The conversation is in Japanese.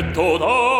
ッうだ。